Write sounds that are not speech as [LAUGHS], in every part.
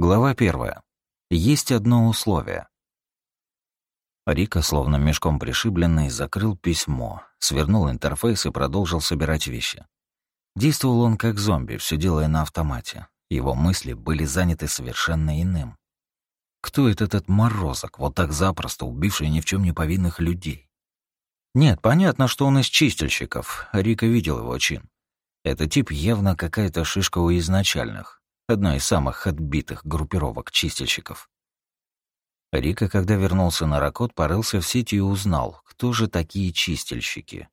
Глава первая. Есть одно условие. Рика, словно мешком пришибленный, закрыл письмо, свернул интерфейс и продолжил собирать вещи. Действовал он как зомби, все делая на автомате. Его мысли были заняты совершенно иным. Кто этот этот морозок, вот так запросто убивший ни в чем не повинных людей? Нет, понятно, что он из чистильщиков. Рика видел его чин. Этот тип явно какая-то шишка у изначальных, одной из самых отбитых группировок чистильщиков. Рика, когда вернулся на Ракот, порылся в сети и узнал, кто же такие чистильщики.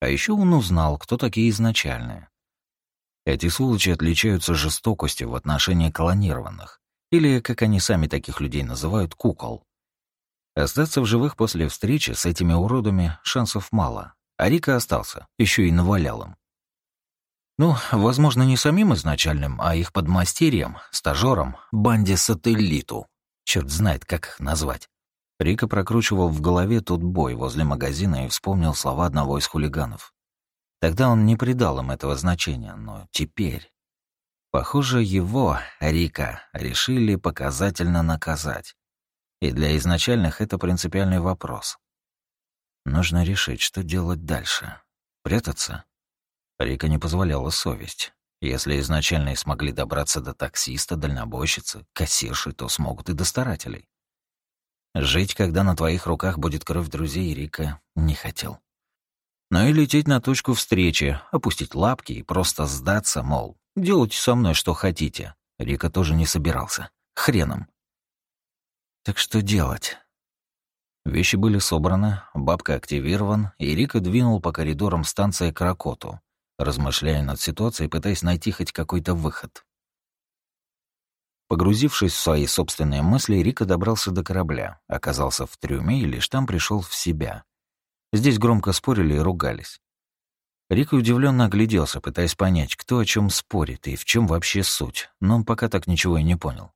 А еще он узнал, кто такие изначальные. Эти сволочи отличаются жестокостью в отношении клонированных, или, как они сами таких людей называют, кукол. Остаться в живых после встречи с этими уродами шансов мало, а Рика остался, еще и навалял им. Ну, возможно, не самим изначальным, а их подмастерьем, стажером, банде-сателлиту. Черт знает, как их назвать. Рика прокручивал в голове тот бой возле магазина и вспомнил слова одного из хулиганов. Тогда он не придал им этого значения, но теперь... Похоже, его, Рика, решили показательно наказать. И для изначальных это принципиальный вопрос. Нужно решить, что делать дальше. Прятаться? Рика не позволяла совесть. Если изначально и смогли добраться до таксиста, дальнобойщицы, кассирши, то смогут и до старателей. Жить, когда на твоих руках будет кровь друзей, Рика не хотел. Но и лететь на точку встречи, опустить лапки и просто сдаться, мол, делайте со мной что хотите, Рика тоже не собирался. Хреном. Так что делать? Вещи были собраны, бабка активирован, и Рика двинул по коридорам станции к Ракоту, размышляя над ситуацией, пытаясь найти хоть какой-то выход. Погрузившись в свои собственные мысли, Рика добрался до корабля, оказался в трюме и лишь там пришел в себя. Здесь громко спорили и ругались. Рика удивленно огляделся, пытаясь понять, кто о чем спорит и в чем вообще суть, но он пока так ничего и не понял.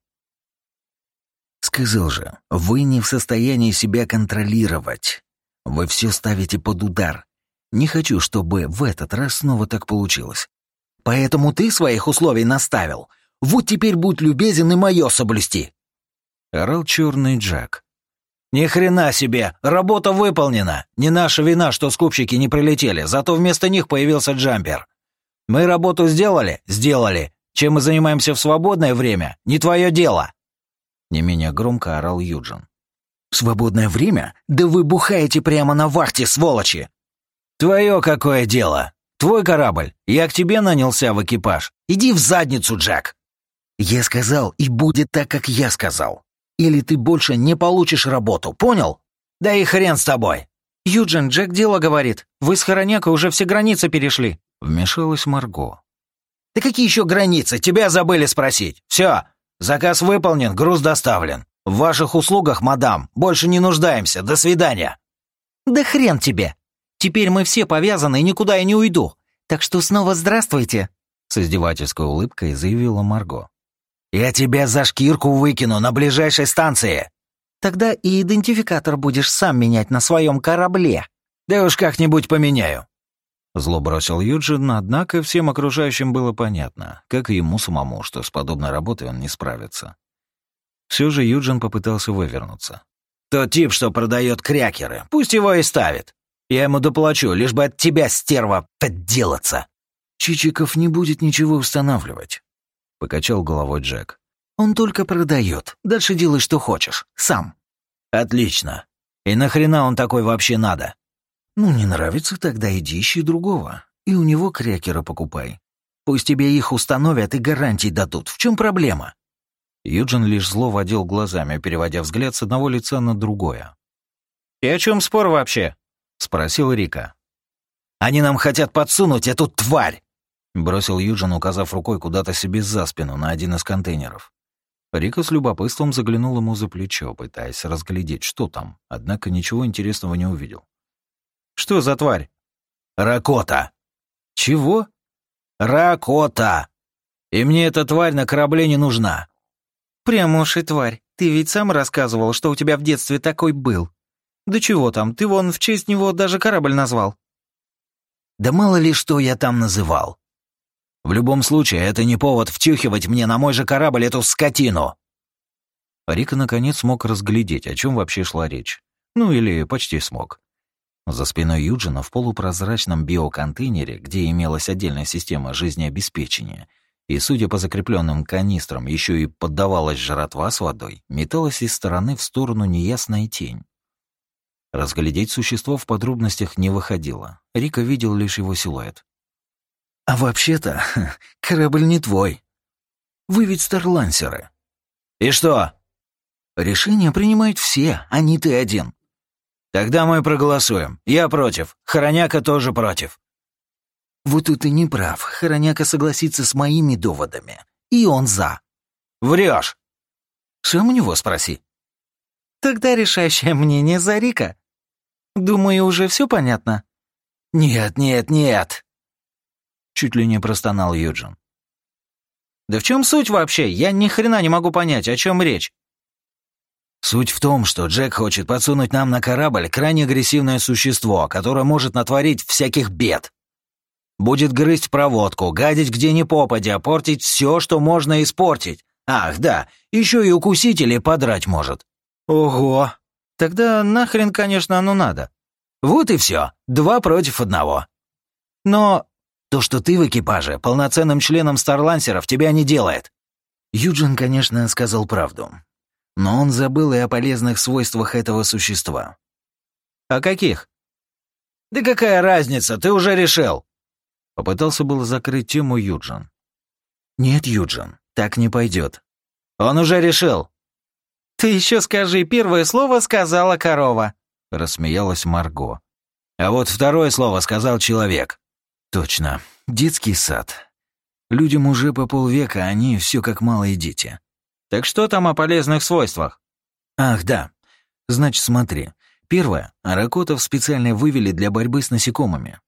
«Сказал же, вы не в состоянии себя контролировать. Вы все ставите под удар. Не хочу, чтобы в этот раз снова так получилось. Поэтому ты своих условий наставил. Вот теперь будь любезен и мое соблюсти. Орал черный Джек. Ни хрена себе! Работа выполнена! Не наша вина, что скупщики не прилетели, зато вместо них появился джампер. Мы работу сделали? Сделали. Чем мы занимаемся в свободное время? Не твое дело!» Не менее громко орал Юджин. «В свободное время? Да вы бухаете прямо на вахте, сволочи! «Твое какое дело? Твой корабль. Я к тебе нанялся в экипаж. Иди в задницу, Джек!» «Я сказал, и будет так, как я сказал. Или ты больше не получишь работу, понял?» «Да и хрен с тобой!» «Юджин, Джек дело говорит. Вы с Хороняка уже все границы перешли». Вмешалась Марго. «Да какие еще границы? Тебя забыли спросить. Все, заказ выполнен, груз доставлен. В ваших услугах, мадам, больше не нуждаемся. До свидания». «Да хрен тебе!» Теперь мы все повязаны, и никуда я не уйду. Так что снова здравствуйте!» С издевательской улыбкой заявила Марго. «Я тебя за шкирку выкину на ближайшей станции!» «Тогда и идентификатор будешь сам менять на своем корабле!» «Да уж как-нибудь поменяю!» Зло бросил Юджин, однако всем окружающим было понятно, как и ему самому, что с подобной работой он не справится. Все же Юджин попытался вывернуться. «Тот тип, что продает крякеры, пусть его и ставит. Я ему доплачу, лишь бы от тебя, стерва, подделаться. Чичиков не будет ничего устанавливать. Покачал головой Джек. Он только продает. Дальше делай, что хочешь. Сам. Отлично. И нахрена он такой вообще надо? Ну, не нравится, тогда иди ищи другого. И у него крекеры покупай. Пусть тебе их установят и гарантий дадут. В чем проблема? Юджин лишь зло водил глазами, переводя взгляд с одного лица на другое. «И о чем спор вообще?» — спросил Рика. «Они нам хотят подсунуть эту тварь!» — бросил Юджин, указав рукой куда-то себе за спину на один из контейнеров. Рика с любопытством заглянул ему за плечо, пытаясь разглядеть, что там, однако ничего интересного не увидел. «Что за тварь?» «Ракота!» «Чего?» «Ракота! И мне эта тварь на корабле не нужна!» «Прямо уж и тварь. Ты ведь сам рассказывал, что у тебя в детстве такой был». «Да чего там, ты вон в честь него даже корабль назвал». «Да мало ли что я там называл. В любом случае, это не повод втюхивать мне на мой же корабль эту скотину. Рика наконец смог разглядеть, о чем вообще шла речь. Ну или почти смог. За спиной Юджина в полупрозрачном биоконтейнере, где имелась отдельная система жизнеобеспечения, и, судя по закрепленным канистрам, еще и поддавалась жратва с водой, металась из стороны в сторону неясная тень. Разглядеть существо в подробностях не выходило. Рика видел лишь его силуэт. «А вообще-то, [LAUGHS] корабль не твой. Вы ведь старлансеры». «И что?» «Решение принимают все, а не ты один. Тогда мы проголосуем. Я против. Хороняка тоже против. Вот тут и не прав. Хороняка согласится с моими доводами. И он за. Врешь. Сам у него спроси. Тогда решающее мнение за Рика. Думаю, уже все понятно. Нет, нет, нет. Чуть ли не простонал Юджин. Да в чем суть вообще? Я ни хрена не могу понять, о чем речь. Суть в том, что Джек хочет подсунуть нам на корабль крайне агрессивное существо, которое может натворить всяких бед. Будет грызть проводку, гадить где ни попадя, портить все, что можно испортить. Ах, да, еще и укусить или подрать может. Ого. Тогда нахрен, конечно, оно надо. Вот и все. Два против одного. Но то, что ты в экипаже, полноценным членом Старлансеров, тебя не делает. Юджин, конечно, сказал правду. Но он забыл и о полезных свойствах этого существа. «О каких?» «Да какая разница, ты уже решил!» Попытался было закрыть тему Юджин. «Нет, Юджин, так не пойдет. Он уже решил!» «Ты еще скажи, первое слово сказала корова!» Рассмеялась Марго. «А вот второе слово сказал человек!» «Точно, детский сад. Людям уже по полвека, а они все как малые дети. Так что там о полезных свойствах? Ах, да. Значит, смотри. Первое. Аракотов специально вывели для борьбы с насекомыми.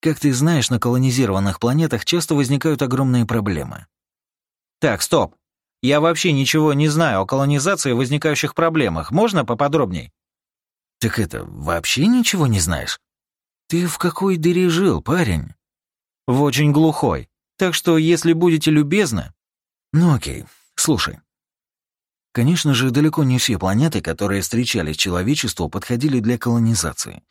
Как ты знаешь, на колонизированных планетах часто возникают огромные проблемы. Так, стоп. Я вообще ничего не знаю о колонизации и возникающих проблемах. Можно поподробней? Так это, вообще ничего не знаешь? Ты в какой дыре жил, парень? В очень глухой. Так что, если будете любезны... Ну окей, слушай. Конечно же, далеко не все планеты, которые встречались человечеству, подходили для колонизации.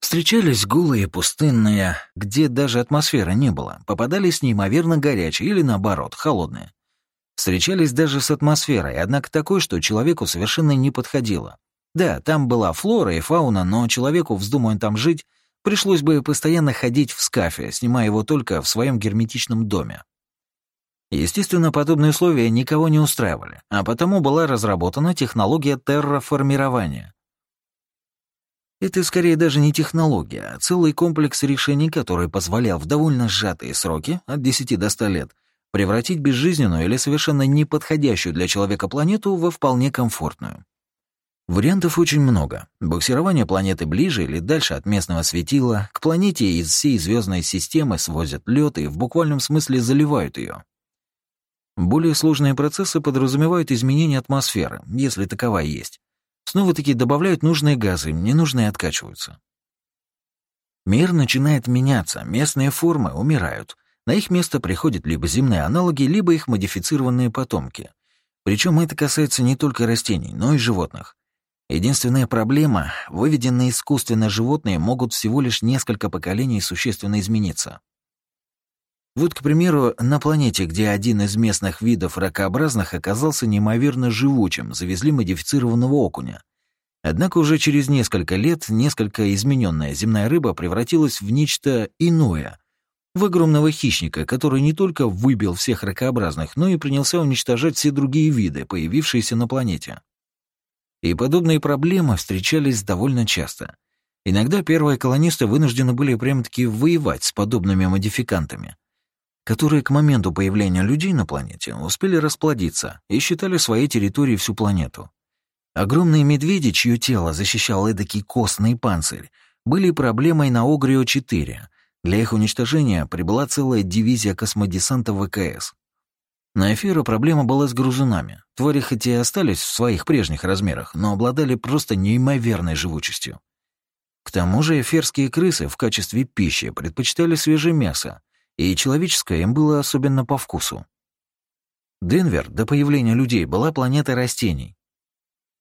Встречались голые, пустынные, где даже атмосферы не было, попадались неимоверно горячие или, наоборот, холодные. Встречались даже с атмосферой, однако такой, что человеку совершенно не подходило. Да, там была флора и фауна, но человеку, вздумая там жить, пришлось бы постоянно ходить в скафе, снимая его только в своем герметичном доме. Естественно, подобные условия никого не устраивали, а потому была разработана технология терраформирования. Это скорее даже не технология, а целый комплекс решений, который позволял в довольно сжатые сроки, от 10 до 100 лет, превратить безжизненную или совершенно неподходящую для человека планету во вполне комфортную. Вариантов очень много. Буксирование планеты ближе или дальше от местного светила, к планете из всей звездной системы свозят лед и в буквальном смысле заливают ее. Более сложные процессы подразумевают изменение атмосферы, если таковая есть. Снова-таки добавляют нужные газы, ненужные откачиваются. Мир начинает меняться, местные формы умирают. На их место приходят либо земные аналоги, либо их модифицированные потомки. Причем это касается не только растений, но и животных. Единственная проблема — выведенные искусственно животные могут всего лишь несколько поколений существенно измениться. Вот, к примеру, на планете, где один из местных видов ракообразных оказался неимоверно живучим, завезли модифицированного окуня. Однако уже через несколько лет несколько измененная земная рыба превратилась в нечто иное, в огромного хищника, который не только выбил всех ракообразных, но и принялся уничтожать все другие виды, появившиеся на планете. И подобные проблемы встречались довольно часто. Иногда первые колонисты вынуждены были прямо-таки воевать с подобными модификантами которые к моменту появления людей на планете успели расплодиться и считали своей территорией всю планету. Огромные медведи, чье тело защищал эдакий костный панцирь, были проблемой на Огрио-4. Для их уничтожения прибыла целая дивизия космодесанта ВКС. На Эфира проблема была с грузунами. Твари хоть и остались в своих прежних размерах, но обладали просто неимоверной живучестью. К тому же эфирские крысы в качестве пищи предпочитали свежее мясо, и человеческое им было особенно по вкусу. Денвер до появления людей была планетой растений.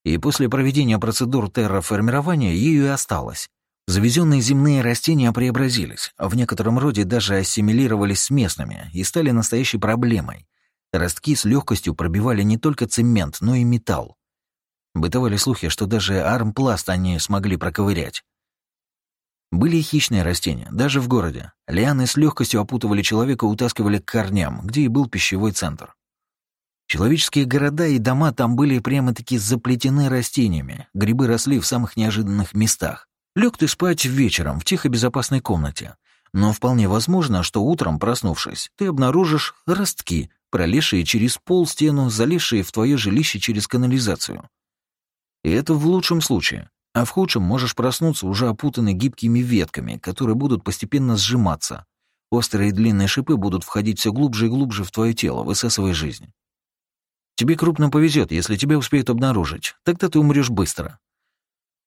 И после проведения процедур терраформирования ею и осталось. Завезенные земные растения преобразились, а в некотором роде даже ассимилировались с местными и стали настоящей проблемой. Ростки с легкостью пробивали не только цемент, но и металл. Бытовали слухи, что даже армпласт они смогли проковырять. Были и хищные растения, даже в городе. Лианы с легкостью опутывали человека и утаскивали к корням, где и был пищевой центр. Человеческие города и дома там были прямо-таки заплетены растениями, грибы росли в самых неожиданных местах. Лег ты спать вечером в тихой безопасной комнате. Но вполне возможно, что утром, проснувшись, ты обнаружишь ростки, пролезшие через пол стену, залезшие в твое жилище через канализацию. И это в лучшем случае. А в худшем можешь проснуться уже опутанный гибкими ветками, которые будут постепенно сжиматься. Острые и длинные шипы будут входить все глубже и глубже в твое тело, высасывая жизнь. Тебе крупно повезет, если тебя успеют обнаружить. Тогда ты умрешь быстро.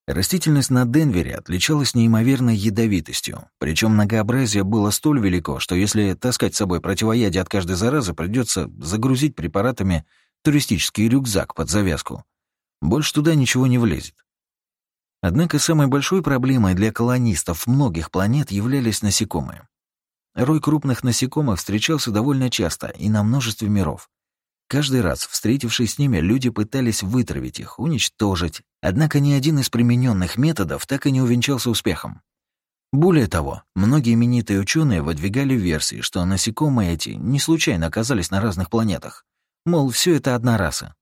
Растительность на Денвере отличалась неимоверной ядовитостью, причем многообразие было столь велико, что если таскать с собой противоядие от каждой заразы, придется загрузить препаратами туристический рюкзак под завязку. Больше туда ничего не влезет. Однако самой большой проблемой для колонистов многих планет являлись насекомые. Рой крупных насекомых встречался довольно часто и на множестве миров. Каждый раз, встретившись с ними, люди пытались вытравить их, уничтожить, однако ни один из примененных методов так и не увенчался успехом. Более того, многие именитые ученые выдвигали версии, что насекомые эти не случайно оказались на разных планетах. Мол, все это одна раса.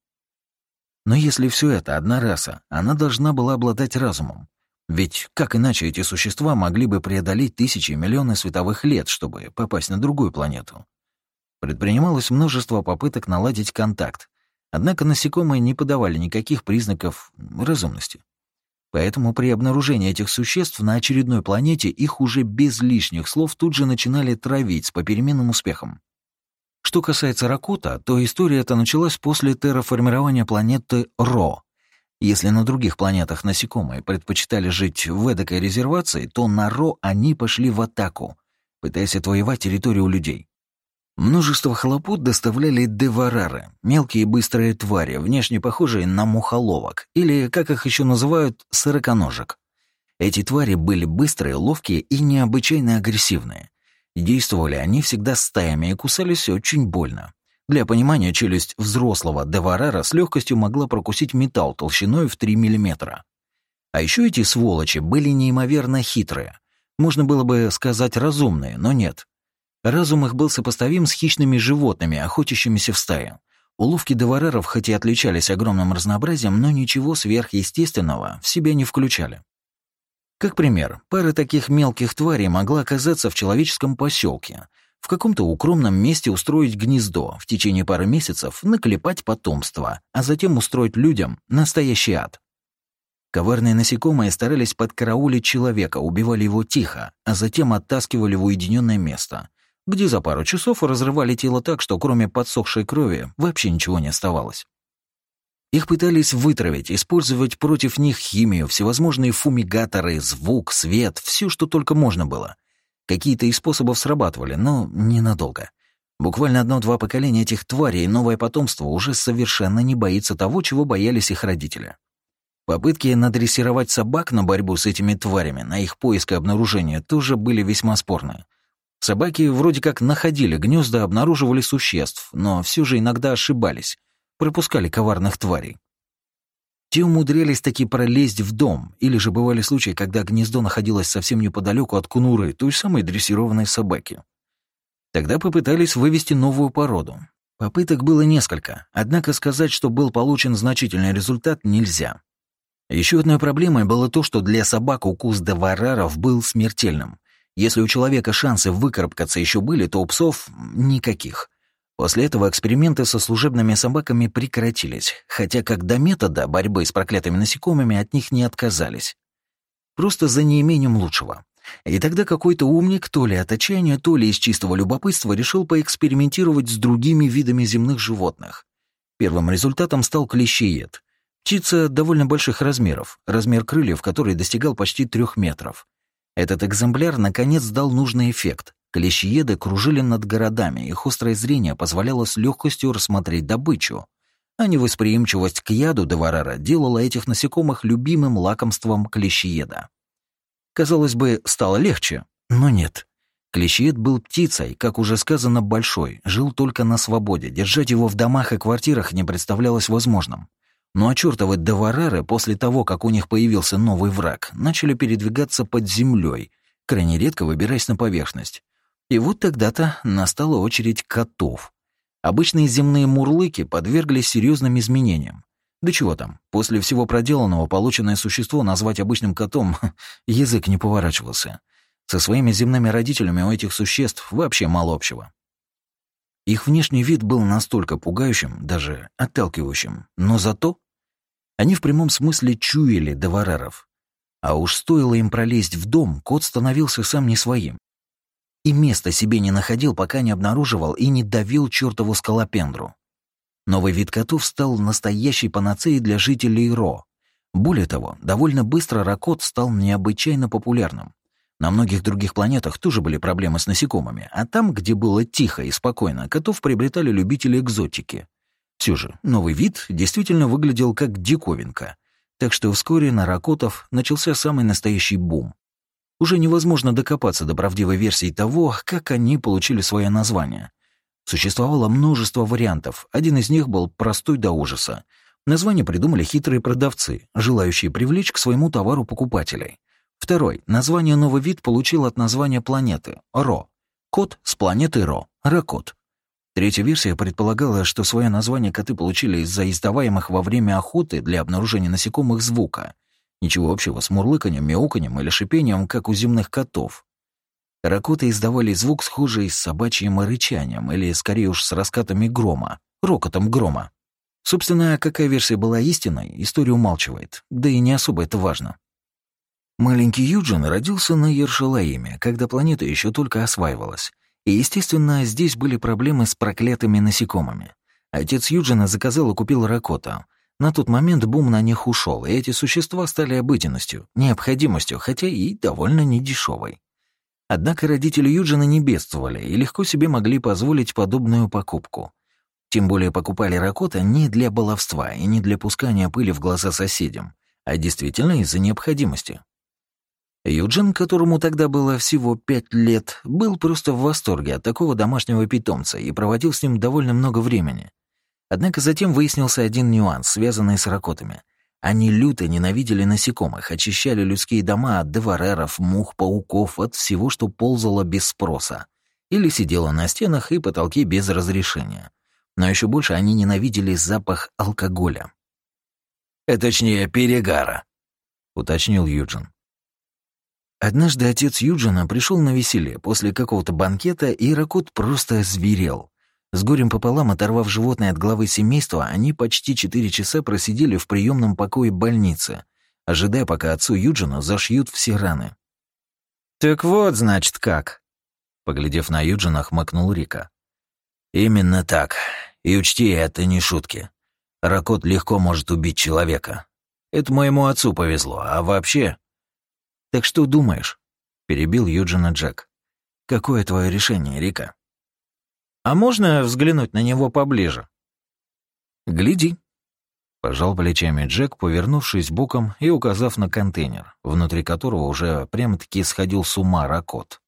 Но если все это одна раса, она должна была обладать разумом. Ведь как иначе эти существа могли бы преодолеть тысячи и миллионы световых лет, чтобы попасть на другую планету? Предпринималось множество попыток наладить контакт, однако насекомые не подавали никаких признаков разумности. Поэтому при обнаружении этих существ на очередной планете их уже без лишних слов тут же начинали травить с попеременным успехом. Что касается Ракута, то история эта началась после терраформирования планеты Ро. Если на других планетах насекомые предпочитали жить в эдакой резервации, то на Ро они пошли в атаку, пытаясь отвоевать территорию у людей. Множество хлопот доставляли деварары, мелкие быстрые твари, внешне похожие на мухоловок, или, как их еще называют, сороконожек. Эти твари были быстрые, ловкие и необычайно агрессивные. Действовали они всегда стаями и кусались очень больно. Для понимания, челюсть взрослого деварара с легкостью могла прокусить металл толщиной в 3 мм. А еще эти сволочи были неимоверно хитрые. Можно было бы сказать разумные, но нет. Разум их был сопоставим с хищными животными, охотящимися в стае. Уловки девареров хоть и отличались огромным разнообразием, но ничего сверхъестественного в себя не включали. Как пример, пара таких мелких тварей могла оказаться в человеческом поселке, в каком-то укромном месте устроить гнездо, в течение пары месяцев наклепать потомство, а затем устроить людям настоящий ад. Коварные насекомые старались подкараулить человека, убивали его тихо, а затем оттаскивали в уединенное место, где за пару часов разрывали тело так, что кроме подсохшей крови вообще ничего не оставалось. Их пытались вытравить, использовать против них химию, всевозможные фумигаторы, звук, свет, все, что только можно было. Какие-то из способов срабатывали, но ненадолго. Буквально одно-два поколения этих тварей и новое потомство уже совершенно не боится того, чего боялись их родители. Попытки надрессировать собак на борьбу с этими тварями, на их поиск и обнаружение тоже были весьма спорны. Собаки вроде как находили гнезда, обнаруживали существ, но все же иногда ошибались, пропускали коварных тварей. Те умудрялись таки пролезть в дом, или же бывали случаи, когда гнездо находилось совсем неподалеку от кунуры, той самой дрессированной собаки. Тогда попытались вывести новую породу. Попыток было несколько, однако сказать, что был получен значительный результат, нельзя. Еще одной проблемой было то, что для собак укус девараров был смертельным. Если у человека шансы выкарабкаться еще были, то у псов никаких. После этого эксперименты со служебными собаками прекратились, хотя как до метода борьбы с проклятыми насекомыми от них не отказались. Просто за неимением лучшего. И тогда какой-то умник, то ли от отчаяния, то ли из чистого любопытства, решил поэкспериментировать с другими видами земных животных. Первым результатом стал клещеед. Птица довольно больших размеров, размер крыльев которой достигал почти трех метров. Этот экземпляр наконец дал нужный эффект. Клещееды кружили над городами, их острое зрение позволяло с легкостью рассмотреть добычу. а невосприимчивость к яду Деварара делала этих насекомых любимым лакомством клещееда. Казалось бы, стало легче, но нет. Клещеед был птицей, как уже сказано, большой, жил только на свободе, держать его в домах и квартирах не представлялось возможным. Ну а чертовы Деварары после того, как у них появился новый враг, начали передвигаться под землей, крайне редко выбираясь на поверхность. И вот тогда-то настала очередь котов. Обычные земные мурлыки подверглись серьезным изменениям. Да чего там, после всего проделанного полученное существо назвать обычным котом [LAUGHS] язык не поворачивался. Со своими земными родителями у этих существ вообще мало общего. Их внешний вид был настолько пугающим, даже отталкивающим, но зато они в прямом смысле чуяли довареров. А уж стоило им пролезть в дом, кот становился сам не своим. И места себе не находил, пока не обнаруживал и не давил чертову скалопендру. Новый вид котов стал настоящей панацеей для жителей Ро. Более того, довольно быстро ракот стал необычайно популярным. На многих других планетах тоже были проблемы с насекомыми, а там, где было тихо и спокойно, котов приобретали любители экзотики. Все же, новый вид действительно выглядел как диковинка, так что вскоре на ракотов начался самый настоящий бум. Уже невозможно докопаться до правдивой версии того, как они получили свое название. Существовало множество вариантов, один из них был простой до ужаса. Название придумали хитрые продавцы, желающие привлечь к своему товару покупателей. Второй. Название новый вид получил от названия планеты — Ро. Кот с планеты Ро. Ракот. Третья версия предполагала, что свое название коты получили из-за издаваемых во время охоты для обнаружения насекомых звука. Ничего общего с мурлыканьем, мяуканьем или шипением, как у земных котов. Ракоты издавали звук, схожий с собачьим рычанием, или скорее уж с раскатами грома, рокотом грома. Собственно, какая версия была истинной, история умалчивает, да и не особо это важно. Маленький Юджин родился на Ершалаиме, когда планета еще только осваивалась. И, естественно, здесь были проблемы с проклятыми насекомыми. Отец Юджина заказал и купил ракота. На тот момент бум на них ушел, и эти существа стали обыденностью, необходимостью, хотя и довольно недешевой. Однако родители Юджина не бедствовали и легко себе могли позволить подобную покупку. Тем более покупали ракота не для баловства и не для пускания пыли в глаза соседям, а действительно из-за необходимости. Юджин, которому тогда было всего пять лет, был просто в восторге от такого домашнего питомца и проводил с ним довольно много времени. Однако затем выяснился один нюанс, связанный с ракотами. Они люто ненавидели насекомых, очищали людские дома от девареров, мух, пауков, от всего, что ползало без спроса. Или сидело на стенах и потолке без разрешения. Но еще больше они ненавидели запах алкоголя. «Э, «Точнее, перегара», — уточнил Юджин. Однажды отец Юджина пришел на веселье после какого-то банкета, и Ракут просто зверел. С горем пополам оторвав животное от главы семейства, они почти четыре часа просидели в приемном покое больницы, ожидая, пока отцу Юджину зашьют все раны. «Так вот, значит, как?» Поглядев на Юджина, хмыкнул Рика. «Именно так. И учти, это не шутки. Ракот легко может убить человека. Это моему отцу повезло, а вообще «Так что думаешь?» — перебил Юджина Джек. «Какое твое решение, Рика?» «А можно взглянуть на него поближе?» «Гляди», — пожал плечами Джек, повернувшись боком и указав на контейнер, внутри которого уже прямо-таки сходил с ума Ракот.